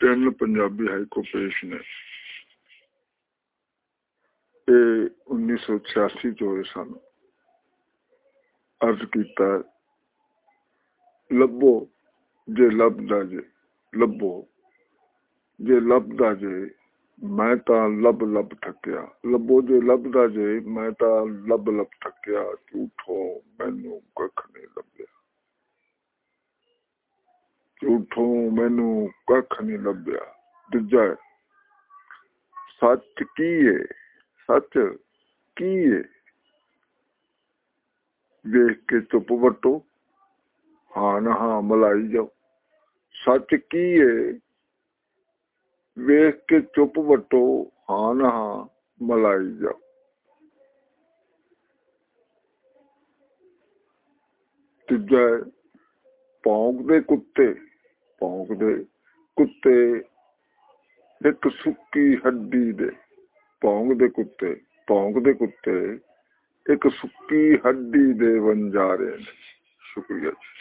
ਤਿੰਨ ਪੰਜਾਬੀ ਹਾਈਕੋ ਪੇਸ਼ ਨੇ ਇਹ 1986 ਚ ਹੋਏ ਸਨ ਅਰਜ਼ ਕੀਤਾ ਲੱਭੋ ਜੇ ਲੱਭਦਾ ਜੇ ਲੱਭੋ ਜੇ ਲੱਭਦਾ ਜੇ ਮੈਂ ਤਾਂ ਲੱਭ ਲੱਭ ਥੱਕਿਆ ਲੱਭੋ ਜੇ ਲੱਭਦਾ ਜੇ ਮੈਂ ਤਾਂ ਲੱਭ ਲੱਭ ਥੱਕਿਆ ਝੂਠੋ ਮੈਨੂੰ ਝੂਠੋ ਮੈਨੂੰ ਕੱਖ ਨਹੀਂ ਲੱਭਿਆ ਦੂਜਾ ਸੱਚ ਕੀ ਹੈ ਸੱਚ ਕੀ ਹੈ ਵੇਖ ਕੇ ਚੁੱਪ ਵਟੋ ਹਾਂ ਨਾ ਹਾਂ ਮਲਾਈ ਜਾਓ ਸੱਚ ਕੀ ਹੈ ਵੇਖ ਕੇ ਚੁੱਪ ਵਟੋ ਹਾਂ ਨਾ ਹਾਂ ਮਲਾਈ ਜਾਓ ਤੀਜਾ ਭੌਂਕਦੇ ਕੁੱਤੇ ਭੌਂਕਦੇ ਕੁੱਤੇ ਇੱਕ ਸੁੱਕੀ ਹੱਡੀ ਦੇ ਭੌਂਕਦੇ ਕੁੱਤੇ ਭੌਂਕਦੇ ਕੁੱਤੇ, ਇੱਕ ਸੁੱਕੀ ਹੱਡੀ ਦੇ ਵੰਜਾਰੇ ਨੇ। ਸ਼ੁਕਰੀਆ ਜੀ।